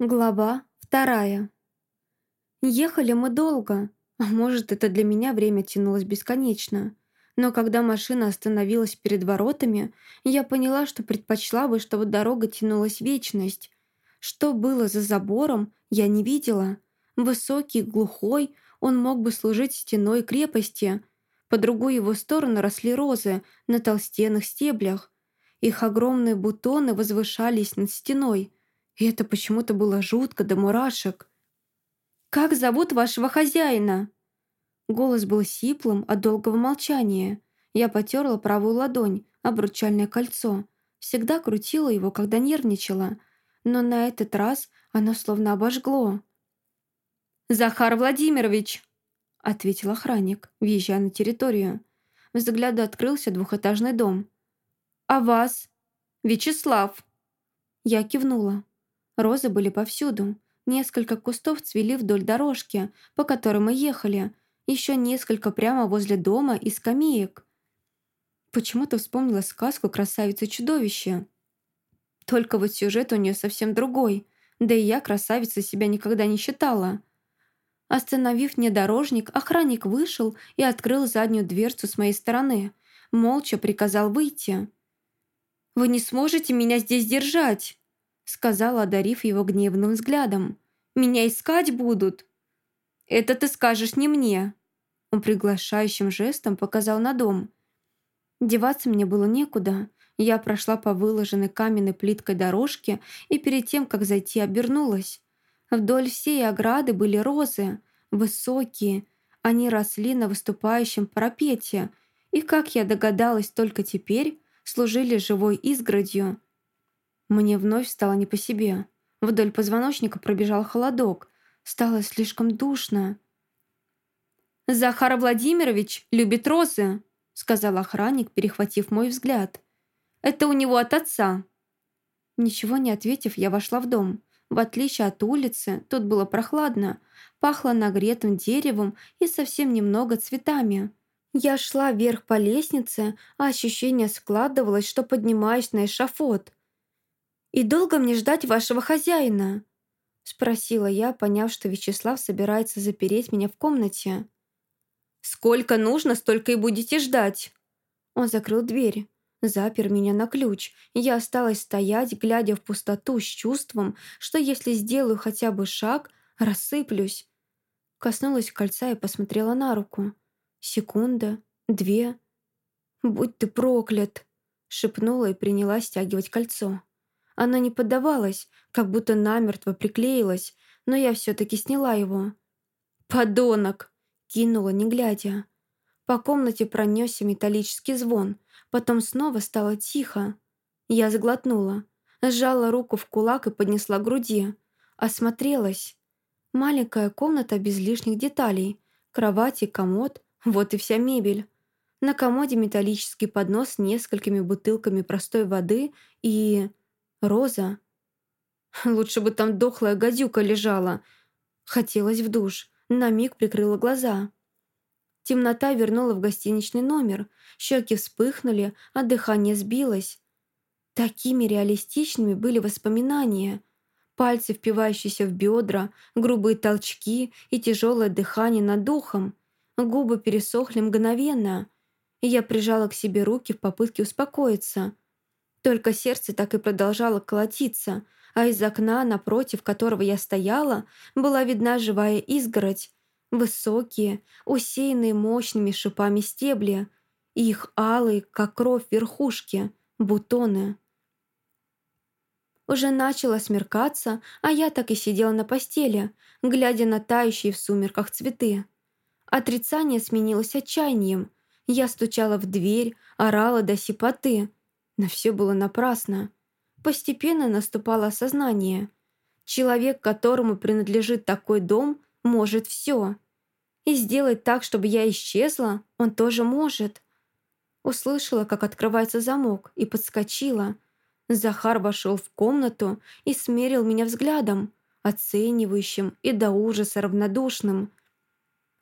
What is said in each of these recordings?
Глава вторая. Ехали мы долго, а может, это для меня время тянулось бесконечно. Но когда машина остановилась перед воротами, я поняла, что предпочла бы, чтобы дорога тянулась вечность. Что было за забором, я не видела. Высокий, глухой, он мог бы служить стеной крепости. По другую его сторону росли розы на толстенных стеблях. Их огромные бутоны возвышались над стеной – и это почему-то было жутко до мурашек. «Как зовут вашего хозяина?» Голос был сиплым от долгого молчания. Я потерла правую ладонь, обручальное кольцо. Всегда крутила его, когда нервничала. Но на этот раз оно словно обожгло. «Захар Владимирович!» — ответил охранник, въезжая на территорию. Взгляду открылся двухэтажный дом. «А вас?» «Вячеслав!» Я кивнула. Розы были повсюду. Несколько кустов цвели вдоль дорожки, по которой мы ехали. Еще несколько прямо возле дома и скамеек. Почему-то вспомнила сказку «Красавица-чудовище». Только вот сюжет у нее совсем другой. Да и я красавицей себя никогда не считала. Остановив внедорожник, охранник вышел и открыл заднюю дверцу с моей стороны. Молча приказал выйти. «Вы не сможете меня здесь держать!» Сказала, одарив его гневным взглядом. «Меня искать будут!» «Это ты скажешь не мне!» Он приглашающим жестом показал на дом. Деваться мне было некуда. Я прошла по выложенной каменной плиткой дорожке и перед тем, как зайти, обернулась. Вдоль всей ограды были розы, высокие. Они росли на выступающем парапете и, как я догадалась только теперь, служили живой изгородью. Мне вновь стало не по себе. Вдоль позвоночника пробежал холодок. Стало слишком душно. «Захар Владимирович любит розы», — сказал охранник, перехватив мой взгляд. «Это у него от отца». Ничего не ответив, я вошла в дом. В отличие от улицы, тут было прохладно, пахло нагретым деревом и совсем немного цветами. Я шла вверх по лестнице, а ощущение складывалось, что поднимаюсь на эшафот. «И долго мне ждать вашего хозяина?» Спросила я, поняв, что Вячеслав собирается запереть меня в комнате. «Сколько нужно, столько и будете ждать!» Он закрыл дверь, запер меня на ключ, я осталась стоять, глядя в пустоту с чувством, что если сделаю хотя бы шаг, рассыплюсь. Коснулась кольца и посмотрела на руку. Секунда, две. «Будь ты проклят!» шепнула и принялась стягивать кольцо. Она не поддавалась, как будто намертво приклеилась, но я все-таки сняла его. «Подонок!» — кинула, не глядя. По комнате пронесся металлический звон, потом снова стало тихо. Я заглотнула, сжала руку в кулак и поднесла к груди. Осмотрелась. Маленькая комната без лишних деталей. Кровать и комод, вот и вся мебель. На комоде металлический поднос с несколькими бутылками простой воды и... Роза? Лучше бы там дохлая гадюка лежала. Хотелось в душ. На миг прикрыла глаза. Темнота вернула в гостиничный номер. Щеки вспыхнули, а дыхание сбилось. Такими реалистичными были воспоминания. Пальцы, впивающиеся в бедра, грубые толчки и тяжелое дыхание над духом. Губы пересохли мгновенно. Я прижала к себе руки в попытке успокоиться – только сердце так и продолжало колотиться, а из окна, напротив которого я стояла, была видна живая изгородь. Высокие, усеянные мощными шипами стебли, и их алые, как кровь верхушки, бутоны. Уже начало смеркаться, а я так и сидела на постели, глядя на тающие в сумерках цветы. Отрицание сменилось отчаянием. Я стучала в дверь, орала до сипоты, но все было напрасно. Постепенно наступало осознание. Человек, которому принадлежит такой дом, может все. И сделать так, чтобы я исчезла, он тоже может. Услышала, как открывается замок, и подскочила. Захар вошел в комнату и смерил меня взглядом, оценивающим и до ужаса равнодушным.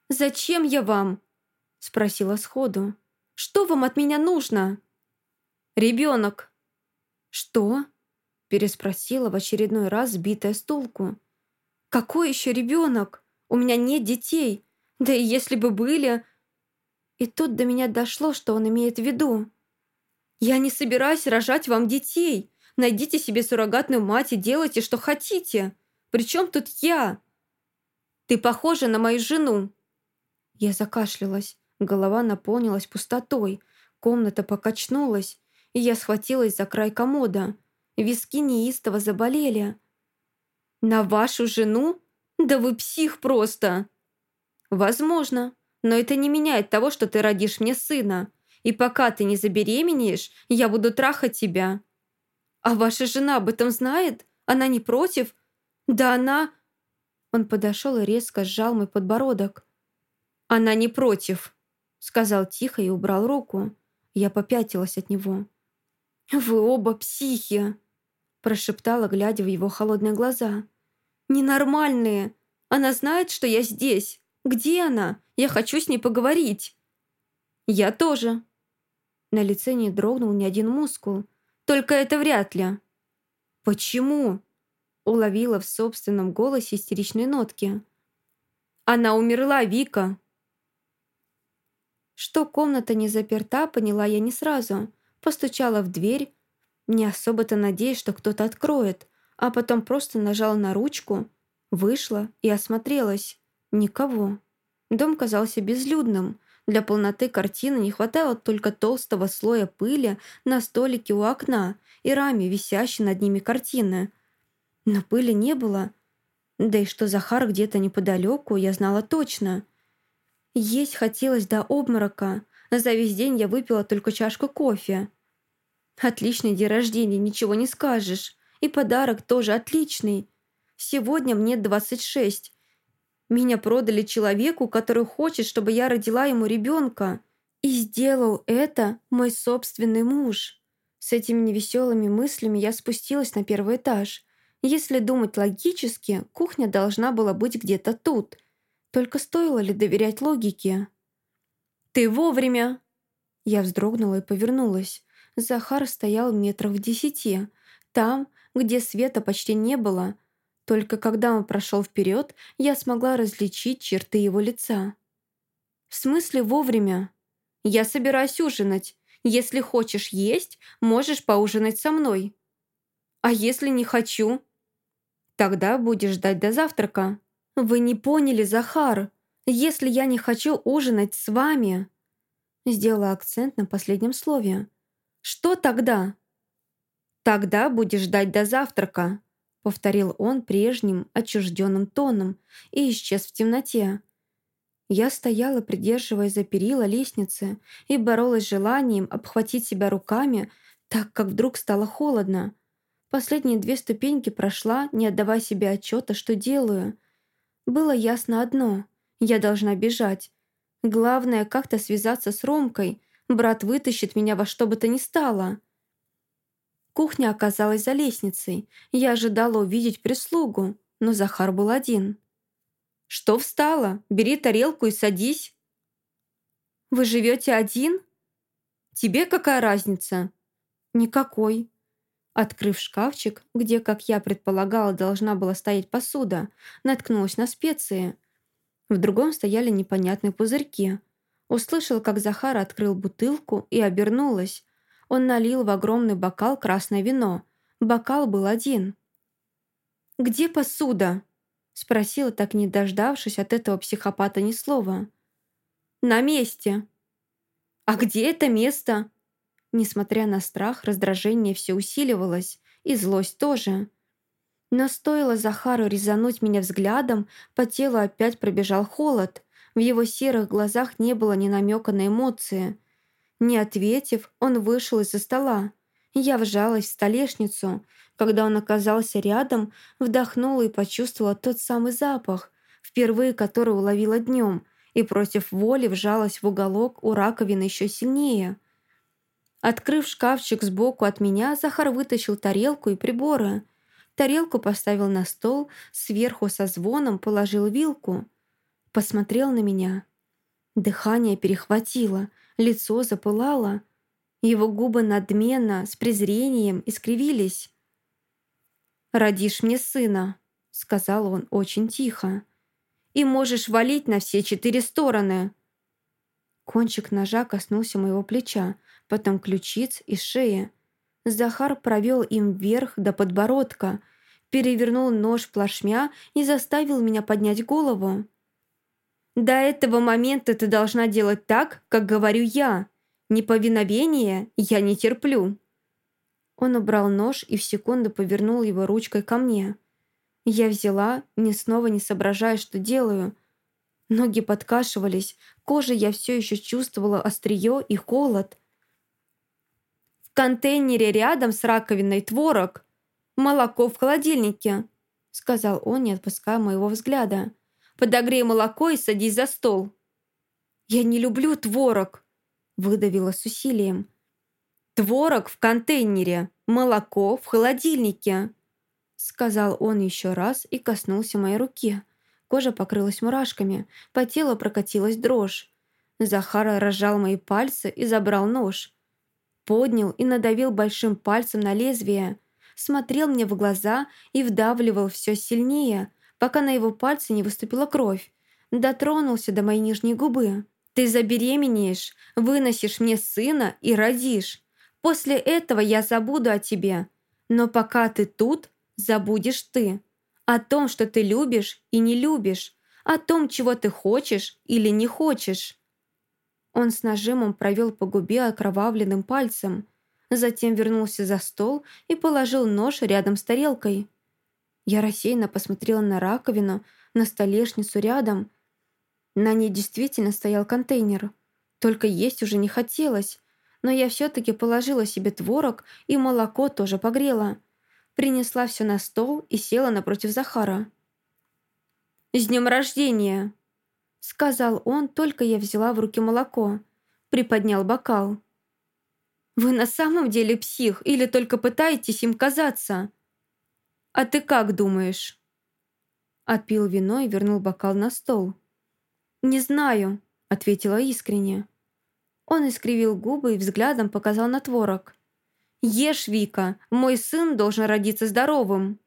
«Зачем я вам?» – спросила сходу. «Что вам от меня нужно?» «Ребенок!» «Что?» Переспросила в очередной раз, сбитая с толку. «Какой еще ребенок? У меня нет детей. Да и если бы были...» И тут до меня дошло, что он имеет в виду. «Я не собираюсь рожать вам детей. Найдите себе суррогатную мать и делайте, что хотите. Причем тут я? Ты похожа на мою жену». Я закашлялась. Голова наполнилась пустотой. Комната покачнулась, я схватилась за край комода. Виски неистово заболели. «На вашу жену? Да вы псих просто!» «Возможно, но это не меняет того, что ты родишь мне сына. И пока ты не забеременеешь, я буду трахать тебя». «А ваша жена об этом знает? Она не против?» «Да она...» Он подошел и резко сжал мой подбородок. «Она не против», — сказал тихо и убрал руку. Я попятилась от него. «Вы оба психи!» прошептала, глядя в его холодные глаза. «Ненормальные! Она знает, что я здесь! Где она? Я хочу с ней поговорить!» «Я тоже!» На лице не дрогнул ни один мускул. «Только это вряд ли!» «Почему?» Уловила в собственном голосе истеричные нотки. «Она умерла, Вика!» Что комната не заперта, поняла я не сразу. Постучала в дверь, не особо-то надеясь, что кто-то откроет, а потом просто нажала на ручку, вышла и осмотрелась. Никого. Дом казался безлюдным. Для полноты картины не хватало только толстого слоя пыли на столике у окна и раме, висящей над ними картины. Но пыли не было. Да и что Захар где-то неподалеку, я знала точно. Есть хотелось до обморока. За весь день я выпила только чашку кофе. Отличный день рождения, ничего не скажешь. И подарок тоже отличный. Сегодня мне 26. Меня продали человеку, который хочет, чтобы я родила ему ребенка. И сделал это мой собственный муж. С этими невеселыми мыслями я спустилась на первый этаж. Если думать логически, кухня должна была быть где-то тут. Только стоило ли доверять логике? «Ты вовремя!» Я вздрогнула и повернулась. Захар стоял метров в десяти, там, где света почти не было. Только когда он прошел вперед, я смогла различить черты его лица. «В смысле вовремя? Я собираюсь ужинать. Если хочешь есть, можешь поужинать со мной. А если не хочу?» «Тогда будешь ждать до завтрака». «Вы не поняли, Захар. Если я не хочу ужинать с вами...» Сделала акцент на последнем слове. Что тогда?» «Тогда будешь ждать до завтрака», — повторил он прежним отчужденным тоном и исчез в темноте. Я стояла, придерживая за перила лестницы, и боролась с желанием обхватить себя руками, так как вдруг стало холодно. Последние две ступеньки прошла, не отдавая себе отчета, что делаю. Было ясно одно — я должна бежать. Главное, как-то связаться с Ромкой, Брат вытащит меня во что бы то ни стало. Кухня оказалась за лестницей. Я ожидала увидеть прислугу, но Захар был один. «Что встала? Бери тарелку и садись». «Вы живете один?» «Тебе какая разница?» «Никакой». Открыв шкафчик, где, как я предполагала, должна была стоять посуда, наткнулась на специи. В другом стояли непонятные пузырьки, Услышал, как Захар открыл бутылку и обернулась. Он налил в огромный бокал красное вино. Бокал был один. «Где посуда?» Спросила, так не дождавшись от этого психопата ни слова. «На месте». «А где это место?» Несмотря на страх, раздражение все усиливалось, и злость тоже. Но стоило Захару резануть меня взглядом, по телу опять пробежал холод. В его серых глазах не было ни намека на эмоции. Не ответив, он вышел из-за стола. Я вжалась в столешницу. Когда он оказался рядом, вдохнула и почувствовала тот самый запах, впервые который уловила днем, и против воли вжалась в уголок у раковины еще сильнее. Открыв шкафчик сбоку от меня, Захар вытащил тарелку и приборы. Тарелку поставил на стол, сверху со звоном положил вилку – посмотрел на меня. Дыхание перехватило, лицо запылало. Его губы надменно, с презрением искривились. «Родишь мне сына», — сказал он очень тихо. «И можешь валить на все четыре стороны». Кончик ножа коснулся моего плеча, потом ключиц и шеи. Захар провел им вверх до подбородка, перевернул нож плашмя и заставил меня поднять голову. «До этого момента ты должна делать так, как говорю я. Неповиновение я не терплю». Он убрал нож и в секунду повернул его ручкой ко мне. Я взяла, ни снова не соображая, что делаю. Ноги подкашивались, кожа я все еще чувствовала острие и холод. «В контейнере рядом с раковиной творог. Молоко в холодильнике», — сказал он, не отпуская моего взгляда. «Подогрей молоко и садись за стол». «Я не люблю творог», — выдавила с усилием. «Творог в контейнере, молоко в холодильнике», сказал он еще раз и коснулся моей руки. Кожа покрылась мурашками, по телу прокатилась дрожь. Захара разжал мои пальцы и забрал нож. Поднял и надавил большим пальцем на лезвие. Смотрел мне в глаза и вдавливал все сильнее, пока на его пальце не выступила кровь. Дотронулся до моей нижней губы. «Ты забеременеешь, выносишь мне сына и родишь. После этого я забуду о тебе. Но пока ты тут, забудешь ты. О том, что ты любишь и не любишь. О том, чего ты хочешь или не хочешь». Он с нажимом провел по губе окровавленным пальцем. Затем вернулся за стол и положил нож рядом с тарелкой. Я рассеянно посмотрела на раковину, на столешницу рядом. На ней действительно стоял контейнер. Только есть уже не хотелось но я все-таки положила себе творог и молоко тоже погрела. Принесла все на стол и села напротив Захара. «С днем рождения!» Сказал он, только я взяла в руки молоко. Приподнял бокал. «Вы на самом деле псих или только пытаетесь им казаться?» «А ты как думаешь?» Отпил вино и вернул бокал на стол. «Не знаю», — ответила искренне. Он искривил губы и взглядом показал на творог. «Ешь, Вика, мой сын должен родиться здоровым!»